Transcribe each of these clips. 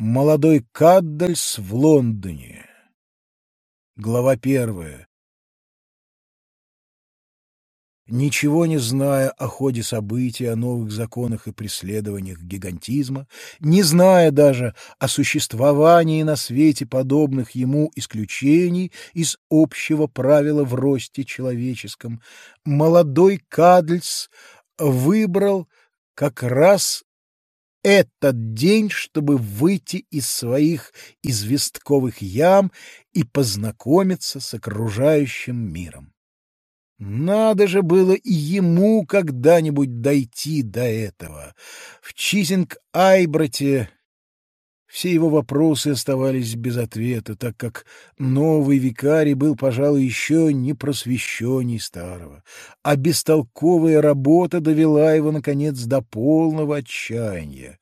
Молодой Каддальс в Лондоне. Глава первая. Ничего не зная о ходе событий, о новых законах и преследованиях гигантизма, не зная даже о существовании на свете подобных ему исключений из общего правила в росте человеческом, молодой Кадльс выбрал как раз этот день, чтобы выйти из своих известковых ям и познакомиться с окружающим миром. Надо же было и ему когда-нибудь дойти до этого. В Чизинг-Айбрате все его вопросы оставались без ответа, так как новый викарий был, пожалуй, еще не просвещенней старого, а бестолковая работа довела его, наконец, до полного отчаяния.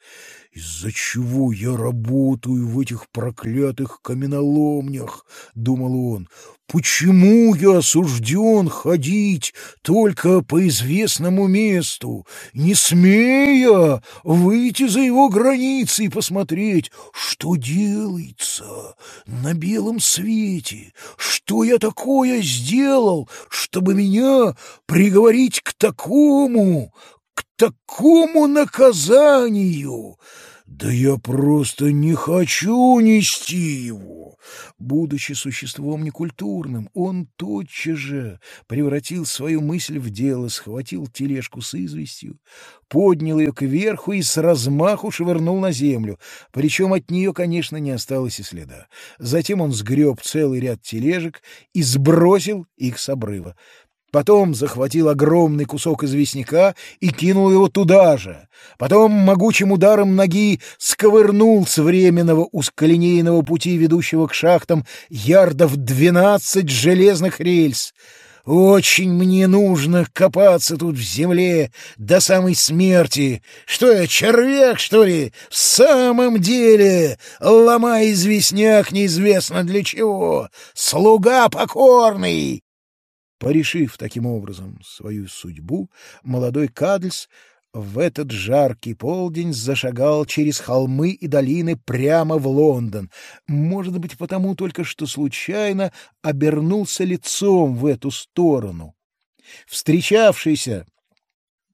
«Из-за чего я работаю в этих проклятых каменоломнях?» — думал он. «Почему я осужден ходить только по известному месту, не смея выйти за его границы и посмотреть, что делается на белом свете? Что я такое сделал, чтобы меня приговорить к такому, к такому наказанию. Да я просто не хочу нести его. Будучи существом некультурным, он тотчас же превратил свою мысль в дело, схватил тележку с известью, поднял ее кверху и с размаху швырнул на землю, причем от нее, конечно, не осталось и следа. Затем он сгреб целый ряд тележек и сбросил их с обрыва. Потом захватил огромный кусок известняка и кинул его туда же. Потом могучим ударом ноги сковырнул с временного узколинейного пути, ведущего к шахтам, ярдов двенадцать железных рельс. Очень мне нужно копаться тут в земле до самой смерти. Что я, червяк, что ли? В самом деле, ломай известняк неизвестно для чего. Слуга покорный. Порешив таким образом свою судьбу, молодой Кадльс в этот жаркий полдень зашагал через холмы и долины прямо в Лондон, может быть, потому только что случайно обернулся лицом в эту сторону. Встречавшийся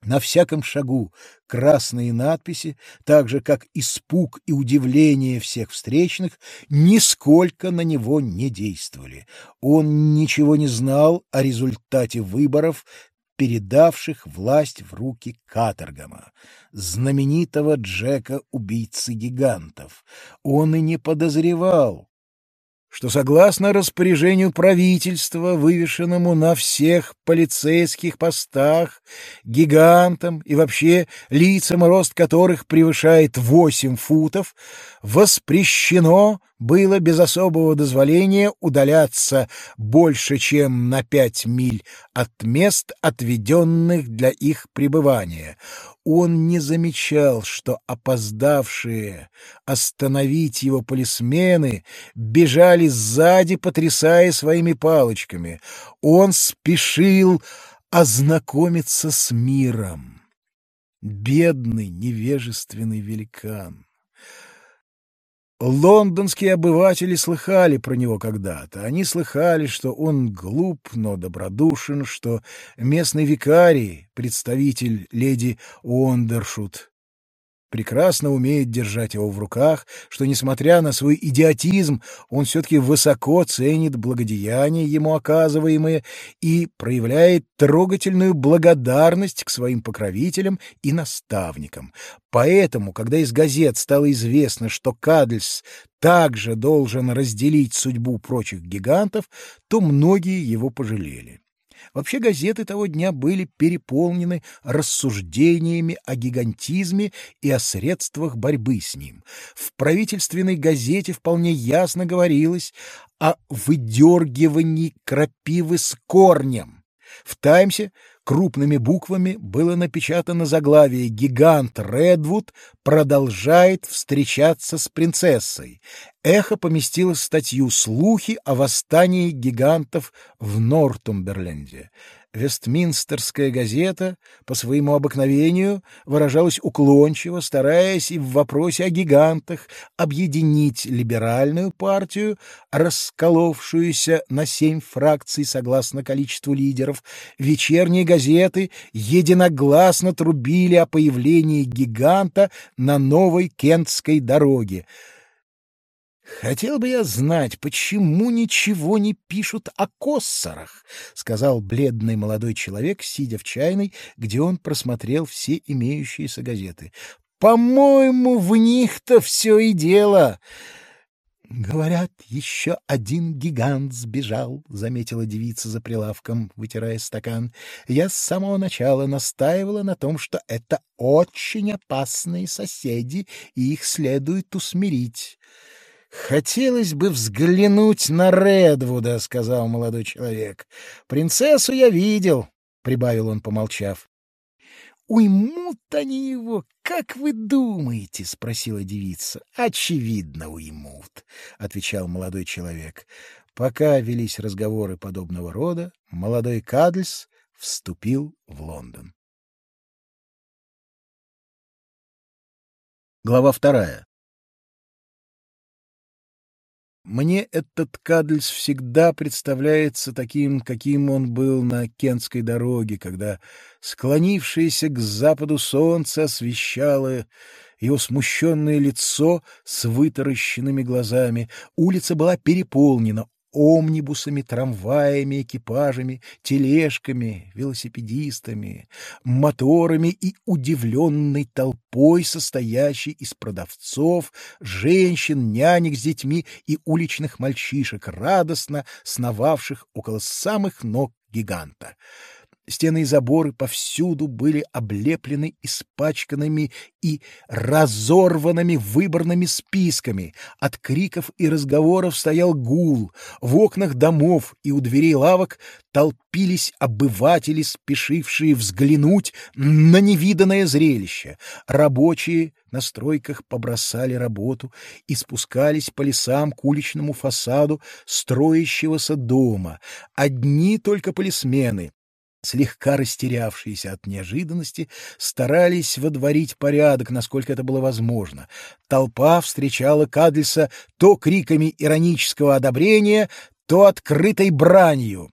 на всяком шагу красные надписи, так же, как испуг и удивление всех встречных, нисколько на него не действовали. Он ничего не знал о результате выборов, передавших власть в руки Каторгама, знаменитого Джека-убийцы гигантов. Он и не подозревал, что согласно распоряжению правительства, вывешенному на всех полицейских постах, гигантам и вообще лицам, рост которых превышает восемь футов, воспрещено было без особого дозволения удаляться больше, чем на пять миль от мест, отведенных для их пребывания. Он не замечал, что опоздавшие остановить его полисмены бежали сзади, потрясая своими палочками. Он спешил ознакомиться с миром. Бедный невежественный великан. Лондонские обыватели слыхали про него когда-то. Они слыхали, что он глуп, но добродушен, что местный викарий, представитель леди Уондершут, прекрасно умеет держать его в руках, что, несмотря на свой идиотизм, он все-таки высоко ценит благодеяния ему оказываемые и проявляет трогательную благодарность к своим покровителям и наставникам. Поэтому, когда из газет стало известно, что Кадльс также должен разделить судьбу прочих гигантов, то многие его пожалели. Вообще газеты того дня были переполнены рассуждениями о гигантизме и о средствах борьбы с ним. В правительственной газете вполне ясно говорилось о выдергивании крапивы с корнем. В «Таймсе» крупными буквами было напечатано заглавие «Гигант Редвуд продолжает встречаться с принцессой». Эхо поместило статью «Слухи о восстании гигантов в Нортумберленде». Вестминстерская газета по своему обыкновению выражалась уклончиво, стараясь и в вопросе о гигантах объединить либеральную партию, расколовшуюся на семь фракций согласно количеству лидеров. Вечерние газеты единогласно трубили о появлении гиганта на новой Кентской дороге — «Хотел бы я знать, почему ничего не пишут о коссорах», — сказал бледный молодой человек, сидя в чайной, где он просмотрел все имеющиеся газеты. «По-моему, в них-то все и дело». «Говорят, еще один гигант сбежал», — заметила девица за прилавком, вытирая стакан. «Я с самого начала настаивала на том, что это очень опасные соседи, и их следует усмирить». «Хотелось бы взглянуть на Редвуда», — сказал молодой человек. «Принцессу я видел», — прибавил он, помолчав. «Уймут они его, как вы думаете?» — спросила девица. «Очевидно, уймут», — отвечал молодой человек. Пока велись разговоры подобного рода, молодой Кадльс вступил в Лондон. Глава вторая. Мне этот Кадльс всегда представляется таким, каким он был на Кентской дороге, когда склонившееся к западу солнце освещало его смущенное лицо с вытаращенными глазами. Улица была переполнена омнибусами, трамваями, экипажами, тележками, велосипедистами, моторами и удивленной толпой, состоящей из продавцов, женщин, нянек с детьми и уличных мальчишек, радостно сновавших около самых ног гиганта. Стены и заборы повсюду были облеплены испачканными и разорванными выборными списками. От криков и разговоров стоял гул. В окнах домов и у дверей лавок толпились обыватели, спешившие взглянуть на невиданное зрелище. Рабочие на стройках побросали работу и спускались по лесам к уличному фасаду строящегося дома. Одни только полисмены слегка растерявшиеся от неожиданности, старались водворить порядок, насколько это было возможно. Толпа встречала Кадльса то криками иронического одобрения, то открытой бранью.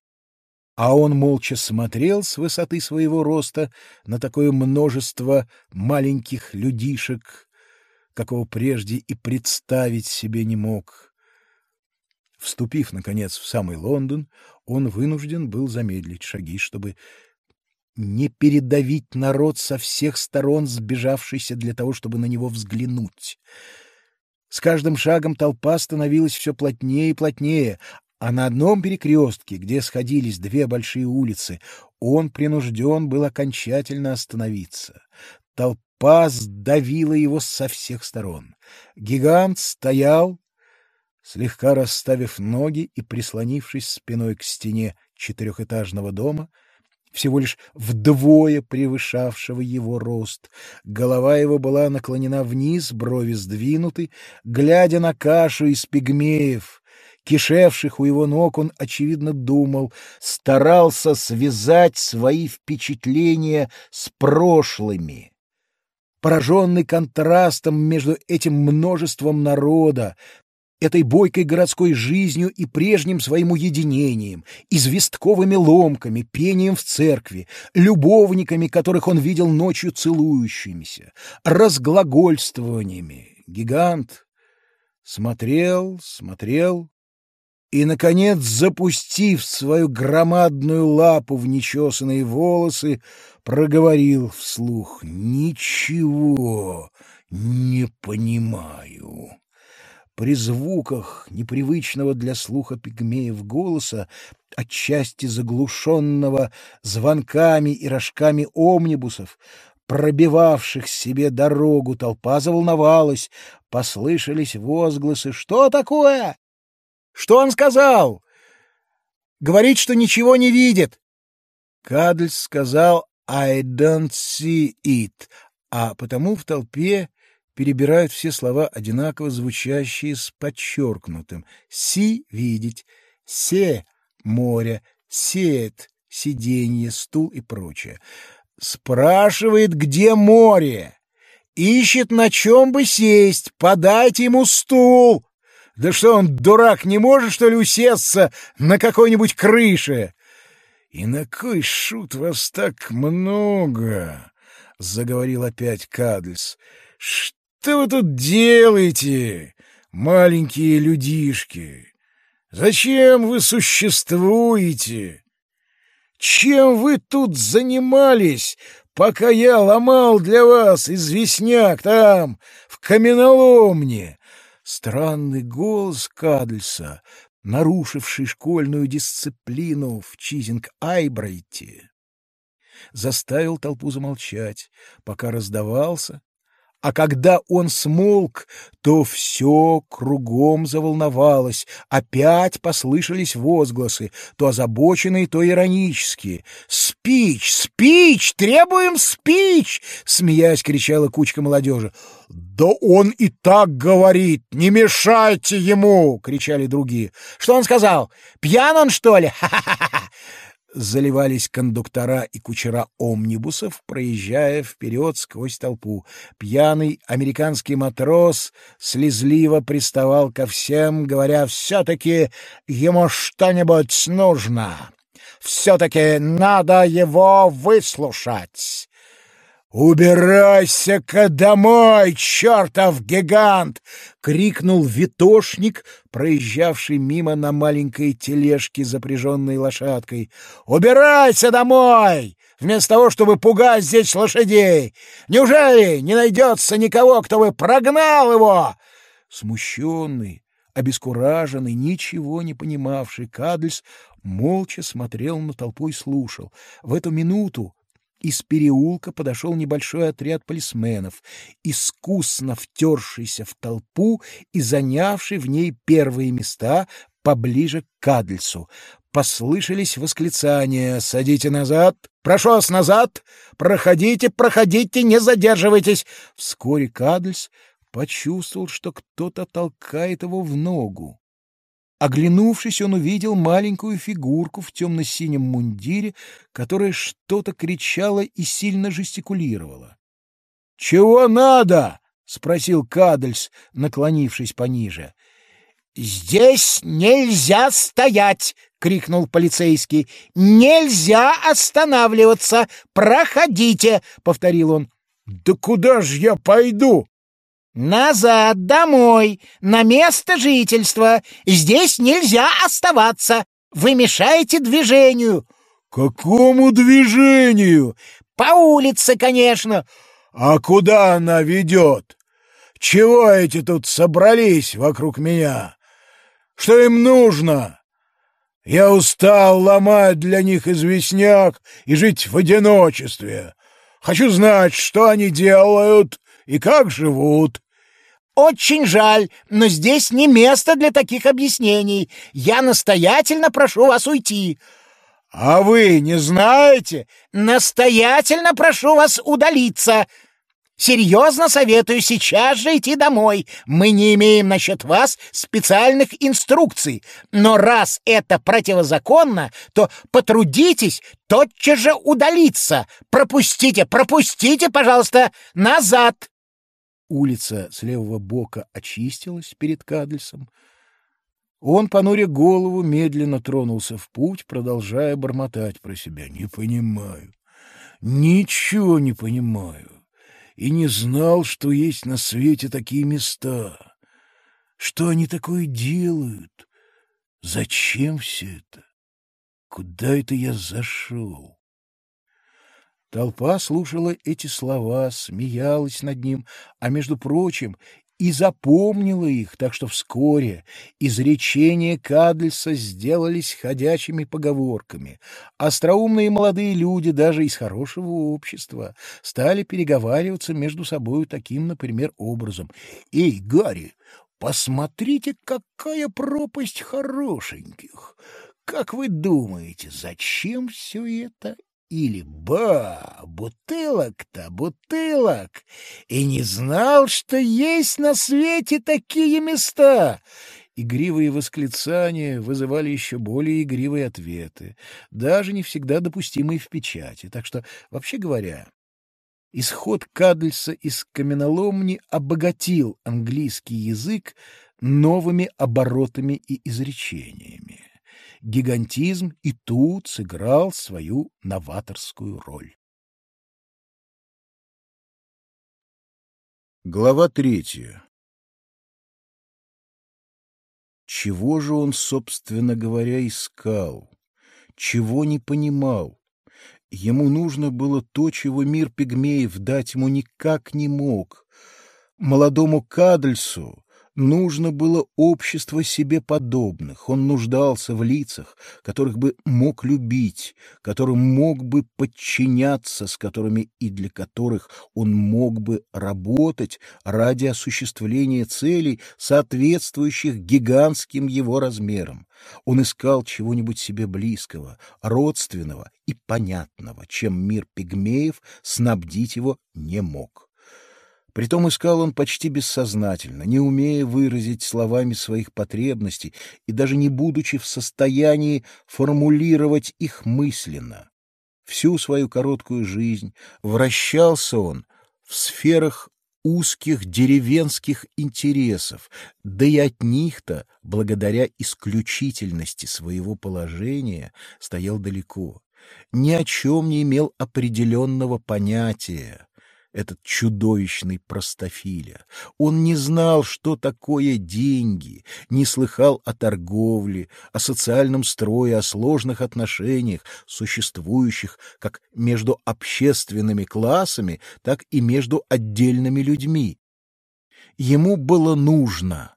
А он молча смотрел с высоты своего роста на такое множество маленьких людишек, какого прежде и представить себе не мог. Вступив, наконец, в самый Лондон, он вынужден был замедлить шаги, чтобы не передавить народ со всех сторон, сбежавшийся для того, чтобы на него взглянуть. С каждым шагом толпа становилась все плотнее и плотнее, а на одном перекрестке, где сходились две большие улицы, он принужден был окончательно остановиться. Толпа сдавила его со всех сторон. Гигант стоял, слегка расставив ноги и прислонившись спиной к стене четырехэтажного дома, всего лишь вдвое превышавшего его рост. Голова его была наклонена вниз, брови сдвинуты. Глядя на кашу из пигмеев, кишевших у его ног, он, очевидно, думал, старался связать свои впечатления с прошлыми. Пораженный контрастом между этим множеством народа, этой бойкой городской жизнью и прежним своим уединением, известковыми ломками, пением в церкви, любовниками, которых он видел ночью целующимися, разглагольствованиями. Гигант смотрел, смотрел и, наконец, запустив свою громадную лапу в нечесанные волосы, проговорил вслух «Ничего не понимаю». При звуках непривычного для слуха пигмеев голоса, отчасти заглушенного звонками и рожками омнибусов, пробивавших себе дорогу, толпа заволновалась, послышались возгласы «Что такое? Что он сказал? Говорит, что ничего не видит!» Кадль сказал «I don't see it», а потому в толпе перебирают все слова, одинаково звучащие с подчеркнутым. «Си» — видеть, «се» — море, «сеет» — сиденье, стул и прочее. Спрашивает, где море. Ищет, на чем бы сесть. Подайте ему стул. Да что он, дурак, не может, что ли, усесться на какой-нибудь крыше? И на кой шут вас так много? — заговорил опять Кадльс. — Что вы тут делаете, маленькие людишки? Зачем вы существуете? Чем вы тут занимались, пока я ломал для вас известняк там, в каменоломне? Странный голос Кадльса, нарушивший школьную дисциплину в Чизинг-Айбрайте, заставил толпу замолчать, пока раздавался а когда он смолк, то все кругом заволновалось, опять послышались возгласы, то озабоченные, то иронические. «Спич! Спич! Требуем спич!» — смеясь кричала кучка молодежи. «Да он и так говорит! Не мешайте ему!» — кричали другие. «Что он сказал? Пьян он, что ли? Ха-ха-ха!» Заливались кондуктора и кучера омнибусов, проезжая вперед сквозь толпу. Пьяный американский матрос слезливо приставал ко всем, говоря «все-таки ему что-нибудь нужно, все-таки надо его выслушать». «Убирайся-ка домой, чертов гигант!» — крикнул витошник, проезжавший мимо на маленькой тележке, запряженной лошадкой. «Убирайся домой! Вместо того, чтобы пугать здесь лошадей! Неужели не найдется никого, кто бы прогнал его?» Смущенный, обескураженный, ничего не понимавший Кадльс молча смотрел на толпу и слушал. В эту минуту из переулка подошел небольшой отряд полисменов, искусно втершийся в толпу и занявший в ней первые места поближе к Кадльсу. Послышались восклицания «Садите назад! Прошу вас назад! Проходите, проходите, не задерживайтесь!» Вскоре Кадльс почувствовал, что кто-то толкает его в ногу. Оглянувшись, он увидел маленькую фигурку в темно-синем мундире, которая что-то кричала и сильно жестикулировала. — Чего надо? — спросил Кадельс, наклонившись пониже. — Здесь нельзя стоять! — крикнул полицейский. — Нельзя останавливаться! Проходите! — повторил он. — Да куда же я пойду? «Назад, домой, на место жительства. Здесь нельзя оставаться. Вы мешаете движению». «Какому движению?» «По улице, конечно». «А куда она ведет? Чего эти тут собрались вокруг меня? Что им нужно?» Я устал ломать для них известняк и жить в одиночестве. Хочу знать, что они делают и как живут. Очень жаль, но здесь не место для таких объяснений. Я настоятельно прошу вас уйти. А вы не знаете? Настоятельно прошу вас удалиться. Серьезно советую сейчас же идти домой. Мы не имеем насчет вас специальных инструкций. Но раз это противозаконно, то потрудитесь тотчас же удалиться. Пропустите, пропустите, пожалуйста, назад. Улица с левого бока очистилась перед Кадльсом. Он, понуря голову, медленно тронулся в путь, продолжая бормотать про себя. «Не понимаю, ничего не понимаю, и не знал, что есть на свете такие места. Что они такое делают? Зачем все это? Куда это я зашел?» Толпа слушала эти слова, смеялась над ним, а, между прочим, и запомнила их, так что вскоре изречения Кадльса сделались ходячими поговорками. Остроумные молодые люди, даже из хорошего общества, стали переговариваться между собой таким, например, образом. «Эй, Гарри, посмотрите, какая пропасть хорошеньких! Как вы думаете, зачем все это или ба, бутылок-то, бутылок, и не знал, что есть на свете такие места. Игривые восклицания вызывали еще более игривые ответы, даже не всегда допустимые в печати. Так что, вообще говоря, исход Кадльса из каменоломни обогатил английский язык новыми оборотами и изречениями. Гигантизм и тут сыграл свою новаторскую роль. Глава третья Чего же он, собственно говоря, искал? Чего не понимал? Ему нужно было то, чего мир пигмеев дать ему никак не мог. Молодому Кадльсу нужно было общество себе подобных. Он нуждался в лицах, которых бы мог любить, которым мог бы подчиняться, с которыми и для которых он мог бы работать ради осуществления целей, соответствующих гигантским его размерам. Он искал чего-нибудь себе близкого, родственного и понятного, чем мир пигмеев снабдить его не мог. Притом искал он почти бессознательно, не умея выразить словами своих потребностей и даже не будучи в состоянии формулировать их мысленно. Всю свою короткую жизнь вращался он в сферах узких деревенских интересов, да и от них-то, благодаря исключительности своего положения, стоял далеко, ни о чем не имел определенного понятия этот чудовищный простофиля. Он не знал, что такое деньги, не слыхал о торговле, о социальном строе, о сложных отношениях, существующих как между общественными классами, так и между отдельными людьми. Ему было нужно.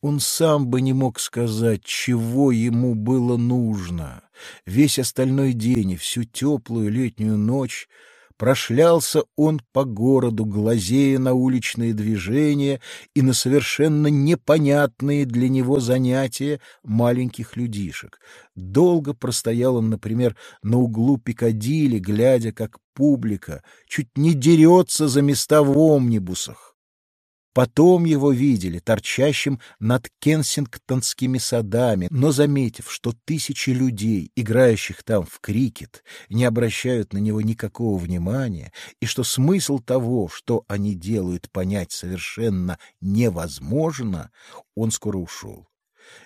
Он сам бы не мог сказать, чего ему было нужно. Весь остальной день и всю теплую летнюю ночь — Прошлялся он по городу, глазея на уличные движения и на совершенно непонятные для него занятия маленьких людишек. Долго простоял он, например, на углу Пикадилли, глядя, как публика чуть не дерется за места в омнибусах. Потом его видели торчащим над Кенсингтонскими садами, но, заметив, что тысячи людей, играющих там в крикет, не обращают на него никакого внимания, и что смысл того, что они делают, понять совершенно невозможно, он скоро ушел.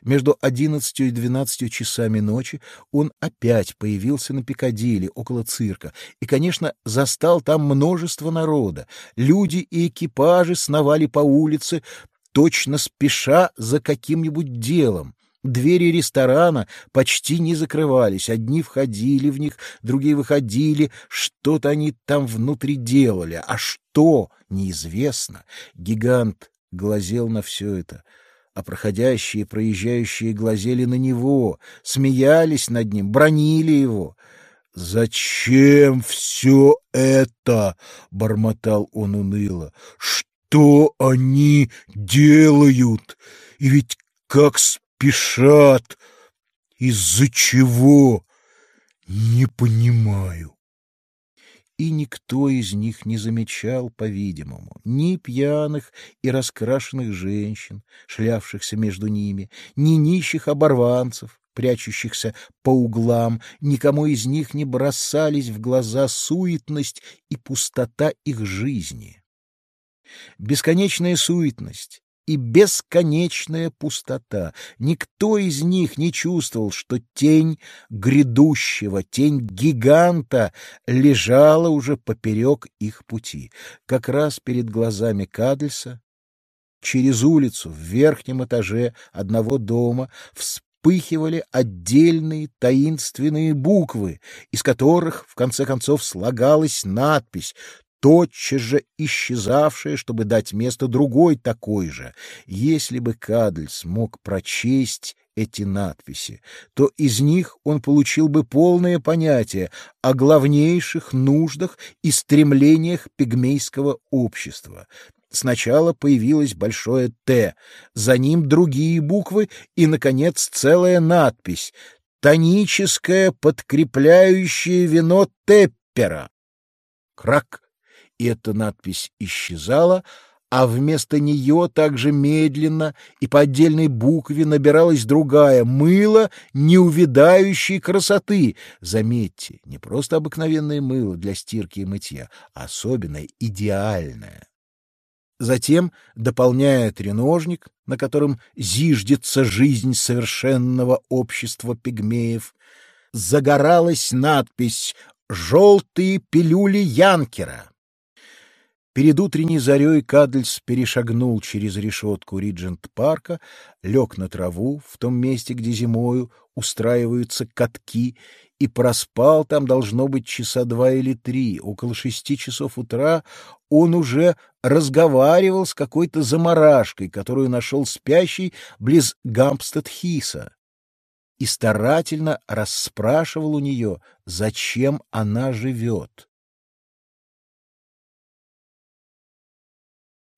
Между одиннадцатью и двенадцатью часами ночи он опять появился на Пикадилли, около цирка, и, конечно, застал там множество народа. Люди и экипажи сновали по улице, точно спеша за каким-нибудь делом. Двери ресторана почти не закрывались, одни входили в них, другие выходили, что-то они там внутри делали, а что — неизвестно. Гигант глазел на все это — а проходящие и проезжающие глазели на него, смеялись над ним, бронили его. «Зачем все это?» — бормотал он уныло. «Что они делают? И ведь как спешат! Из-за чего? Не понимаю» и никто из них не замечал, по-видимому, ни пьяных и раскрашенных женщин, шлявшихся между ними, ни нищих оборванцев, прячущихся по углам, никому из них не бросались в глаза суетность и пустота их жизни. Бесконечная суетность, и бесконечная пустота. Никто из них не чувствовал, что тень грядущего, тень гиганта лежала уже поперек их пути. Как раз перед глазами Кадльса, через улицу в верхнем этаже одного дома, вспыхивали отдельные таинственные буквы, из которых, в конце концов, слагалась надпись тотчас же исчезавшая, чтобы дать место другой такой же. Если бы Кадль смог прочесть эти надписи, то из них он получил бы полное понятие о главнейших нуждах и стремлениях пигмейского общества. Сначала появилось большое «Т», за ним другие буквы и, наконец, целая надпись «Тоническое подкрепляющее вино Теппера». Крак! И эта надпись исчезала, а вместо нее также медленно и по отдельной букве набиралась другая мыло неувядающей красоты. Заметьте, не просто обыкновенное мыло для стирки и мытья, а особенное, идеальное. Затем, дополняя треножник, на котором зиждется жизнь совершенного общества пигмеев, загоралась надпись «Желтые пилюли Янкера». Перед утренней зарей Кадльс перешагнул через решетку Риджент-парка, лег на траву в том месте, где зимою устраиваются катки, и проспал там, должно быть, часа два или три. Около шести часов утра он уже разговаривал с какой-то заморашкой, которую нашел спящий близ Гампстед-Хиса, и старательно расспрашивал у нее, зачем она живет.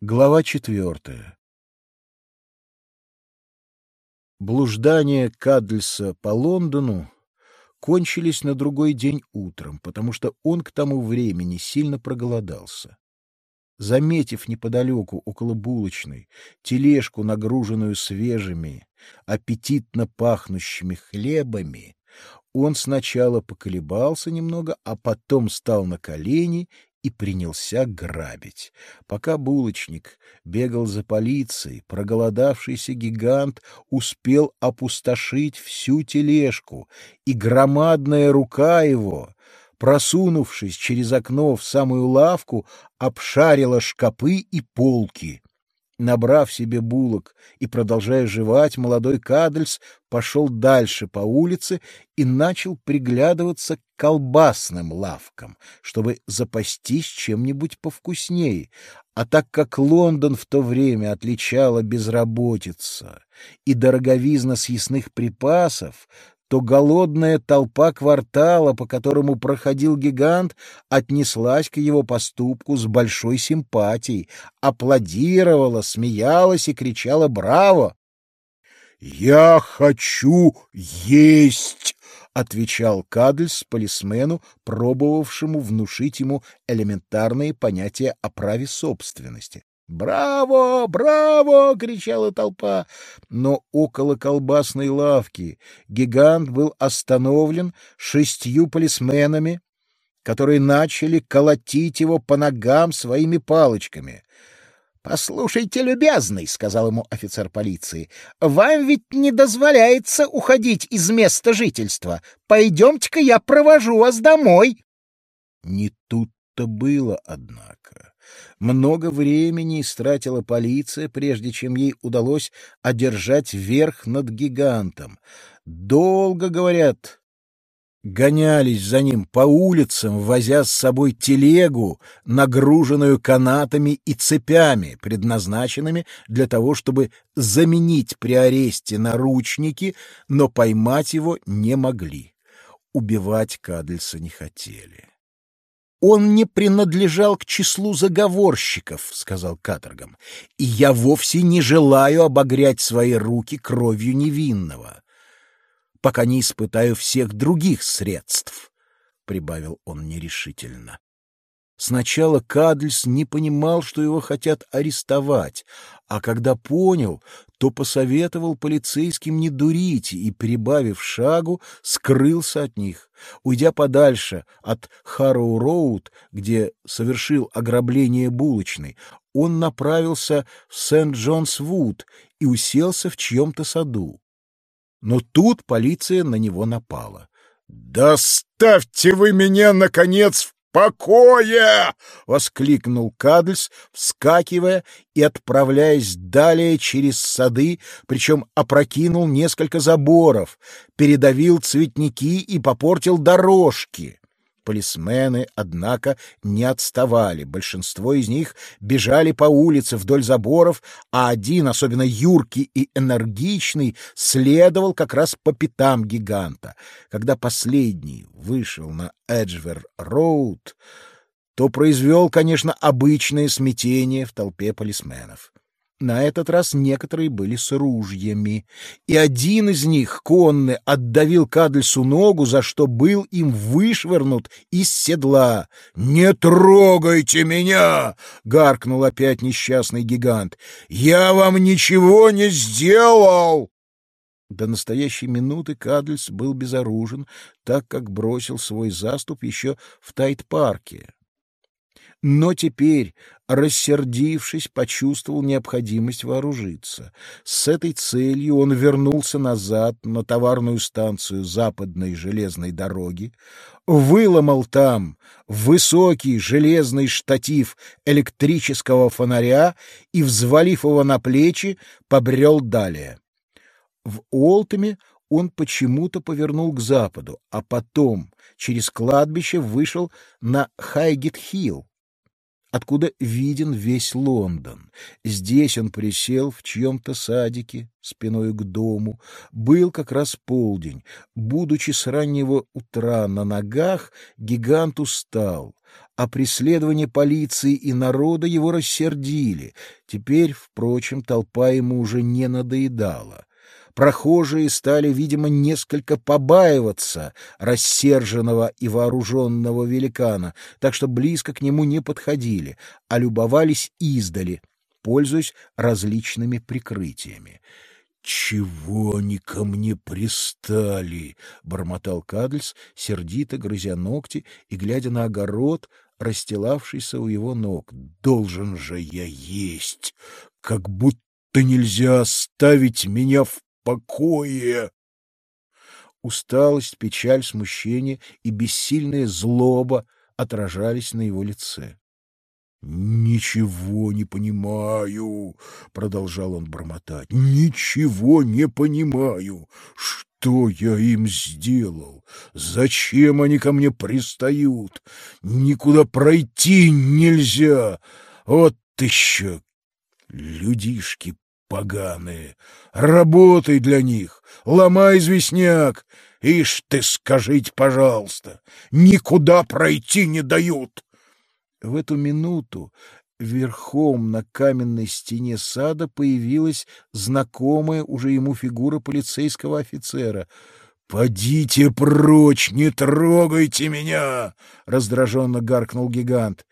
Глава четвертая Блуждания Кадльса по Лондону кончились на другой день утром, потому что он к тому времени сильно проголодался. Заметив неподалеку, около булочной, тележку, нагруженную свежими, аппетитно пахнущими хлебами, он сначала поколебался немного, а потом стал на колени и принялся грабить. Пока булочник бегал за полицией, проголодавшийся гигант успел опустошить всю тележку, и громадная рука его, просунувшись через окно в самую лавку, обшарила шкапы и полки. Набрав себе булок и продолжая жевать, молодой Кадльс пошел дальше по улице и начал приглядываться к колбасным лавкам, чтобы запастись чем-нибудь повкуснее. А так как Лондон в то время отличала безработица и дороговизна съестных припасов, то голодная толпа квартала, по которому проходил гигант, отнеслась к его поступку с большой симпатией, аплодировала, смеялась и кричала «Браво!». «Я хочу есть!» — отвечал Кадльс полисмену, пробовавшему внушить ему элементарные понятия о праве собственности. «Браво! Браво!» — кричала толпа. Но около колбасной лавки гигант был остановлен шестью полисменами, которые начали колотить его по ногам своими палочками. «Послушайте, любезный», — сказал ему офицер полиции, — «вам ведь не дозволяется уходить из места жительства. Пойдемте-ка я провожу вас домой». Не тут-то было, однако. Много времени истратила полиция, прежде чем ей удалось одержать верх над гигантом. Долго, говорят, гонялись за ним по улицам, возя с собой телегу, нагруженную канатами и цепями, предназначенными для того, чтобы заменить при аресте наручники, но поймать его не могли. Убивать Кадльса не хотели. «Он не принадлежал к числу заговорщиков», — сказал Каторгом, — «и я вовсе не желаю обогрять свои руки кровью невинного, пока не испытаю всех других средств», — прибавил он нерешительно. Сначала Кадльс не понимал, что его хотят арестовать, а когда понял, то посоветовал полицейским не дурить и, прибавив шагу, скрылся от них. Уйдя подальше от Харроу-Роуд, где совершил ограбление булочной, он направился в Сент-Джонс-Вуд и уселся в чьем-то саду. Но тут полиция на него напала. «Доставьте вы меня, наконец, в покое!» — воскликнул Кадльс, вскакивая и отправляясь далее через сады, причем опрокинул несколько заборов, передавил цветники и попортил дорожки. Полисмены, однако, не отставали. Большинство из них бежали по улице вдоль заборов, а один, особенно юркий и энергичный, следовал как раз по пятам гиганта. Когда последний вышел на Эджвер-Роуд, то произвел, конечно, обычное смятение в толпе полисменов. На этот раз некоторые были с ружьями, и один из них, конный, отдавил Кадльсу ногу, за что был им вышвырнут из седла. «Не трогайте меня!» — гаркнул опять несчастный гигант. «Я вам ничего не сделал!» До настоящей минуты Кадльс был безоружен, так как бросил свой заступ еще в Тайт-парке. Но теперь, рассердившись, почувствовал необходимость вооружиться. С этой целью он вернулся назад на товарную станцию западной железной дороги, выломал там высокий железный штатив электрического фонаря и, взвалив его на плечи, побрел далее. В Олтами он почему-то повернул к западу, а потом через кладбище вышел на Хайгет-Хилл, откуда виден весь Лондон. Здесь он присел в чьем-то садике, спиной к дому. Был как раз полдень. Будучи с раннего утра на ногах, гигант устал, а преследование полиции и народа его рассердили. Теперь, впрочем, толпа ему уже не надоедала прохожие стали, видимо, несколько побаиваться рассерженного и вооруженного великана, так что близко к нему не подходили, а любовались издали, пользуясь различными прикрытиями. «Чего они ко мне пристали?» — бормотал Кадльс, сердито грызя ногти и глядя на огород, расстилавшийся у его ног. «Должен же я есть, как будто нельзя оставить меня в покое. Усталость, печаль, смущение и бессильная злоба отражались на его лице. «Ничего не понимаю», — продолжал он бормотать, — «ничего не понимаю. Что я им сделал? Зачем они ко мне пристают? Никуда пройти нельзя. Вот еще людишки поганые. Работай для них, ломай известняк. Ишь ты, скажите, пожалуйста, никуда пройти не дают. В эту минуту верхом на каменной стене сада появилась знакомая уже ему фигура полицейского офицера. «Подите прочь, не трогайте меня!» — раздраженно гаркнул гигант.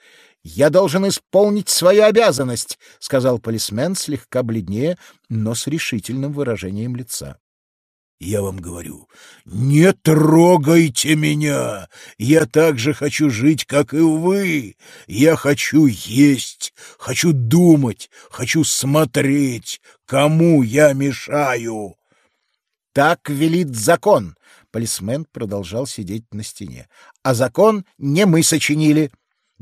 «Я должен исполнить свою обязанность», — сказал полисмен, слегка бледнее, но с решительным выражением лица. «Я вам говорю, не трогайте меня! Я так же хочу жить, как и вы! Я хочу есть, хочу думать, хочу смотреть, кому я мешаю!» «Так велит закон», — полисмен продолжал сидеть на стене. «А закон не мы сочинили».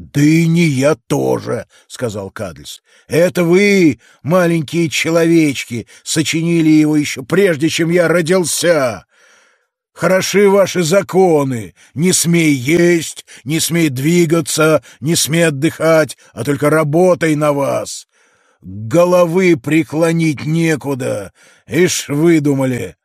«Да и не я тоже», — сказал Кадльс. «Это вы, маленькие человечки, сочинили его еще прежде, чем я родился. Хороши ваши законы. Не смей есть, не смей двигаться, не смей отдыхать, а только работай на вас. Головы преклонить некуда. Ишь, выдумали».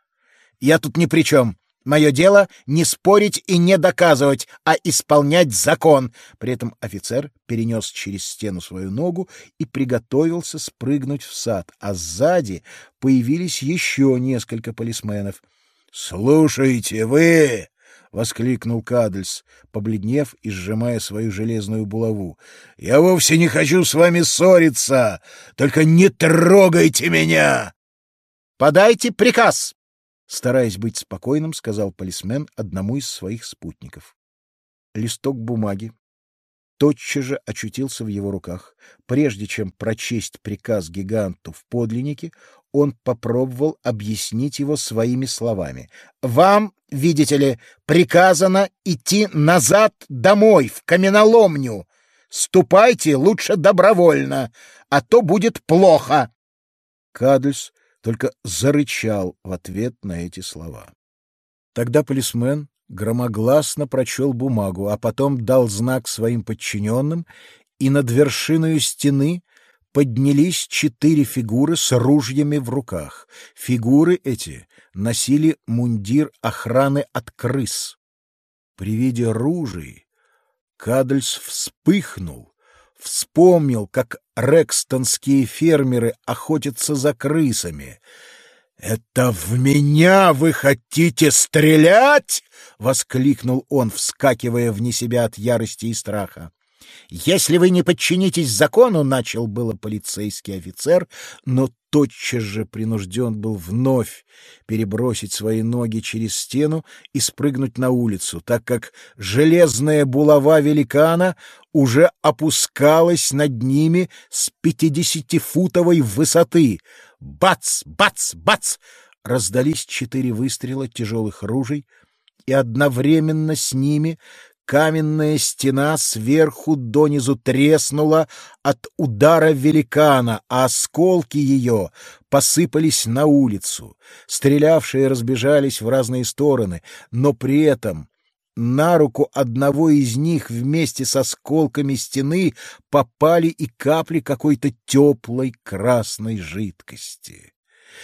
«Я тут ни при чем», Мое дело — не спорить и не доказывать, а исполнять закон. При этом офицер перенес через стену свою ногу и приготовился спрыгнуть в сад, а сзади появились еще несколько полисменов. — Слушайте, вы! — воскликнул Кадльс, побледнев и сжимая свою железную булаву. — Я вовсе не хочу с вами ссориться! Только не трогайте меня! — Подайте приказ! Стараясь быть спокойным, сказал полисмен одному из своих спутников. Листок бумаги тотчас же очутился в его руках. Прежде чем прочесть приказ гиганту в подлиннике, он попробовал объяснить его своими словами. «Вам, видите ли, приказано идти назад домой, в каменоломню. Ступайте лучше добровольно, а то будет плохо». Кадльс только зарычал в ответ на эти слова. Тогда полисмен громогласно прочел бумагу, а потом дал знак своим подчиненным, и над вершиной стены поднялись четыре фигуры с ружьями в руках. Фигуры эти носили мундир охраны от крыс. При виде ружей Кадльс вспыхнул, вспомнил, как рекстонские фермеры охотятся за крысами. «Это в меня вы хотите стрелять?» — воскликнул он, вскакивая вне себя от ярости и страха. «Если вы не подчинитесь закону», — начал было полицейский офицер, но тотчас же принужден был вновь перебросить свои ноги через стену и спрыгнуть на улицу, так как железная булава великана уже опускалась над ними с пятидесятифутовой высоты. Бац! Бац! Бац! Раздались четыре выстрела тяжелых ружей, и одновременно с ними Каменная стена сверху донизу треснула от удара великана, а осколки ее посыпались на улицу. Стрелявшие разбежались в разные стороны, но при этом на руку одного из них вместе с осколками стены попали и капли какой-то теплой красной жидкости.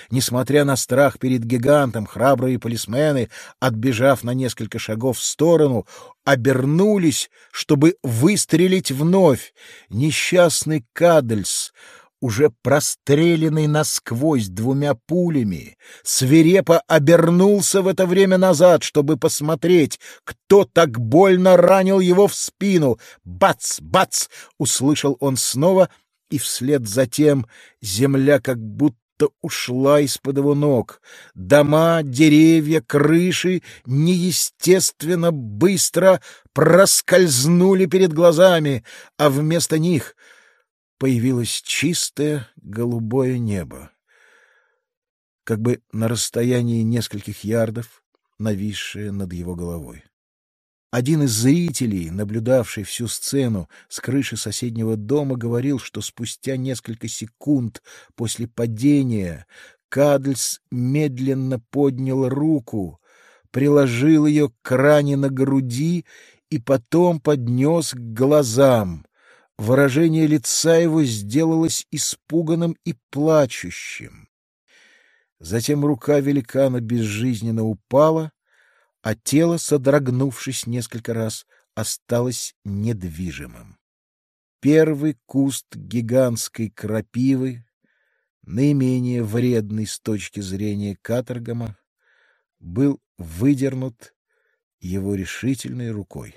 Несмотря на страх перед гигантом, храбрые полисмены, отбежав на несколько шагов в сторону, обернулись, чтобы выстрелить вновь. Несчастный Кадльс, уже простреленный насквозь двумя пулями, свирепо обернулся в это время назад, чтобы посмотреть, кто так больно ранил его в спину. «Бац! Бац!» — услышал он снова, и вслед за тем земля как будто будто ушла из-под его ног. Дома, деревья, крыши неестественно быстро проскользнули перед глазами, а вместо них появилось чистое голубое небо. Как бы на расстоянии нескольких ярдов, нависшее над его головой. Один из зрителей, наблюдавший всю сцену с крыши соседнего дома, говорил, что спустя несколько секунд после падения Кадльс медленно поднял руку, приложил ее к ране на груди и потом поднес к глазам. Выражение лица его сделалось испуганным и плачущим. Затем рука великана безжизненно упала, а тело, содрогнувшись несколько раз, осталось недвижимым. Первый куст гигантской крапивы, наименее вредный с точки зрения каторгома, был выдернут его решительной рукой.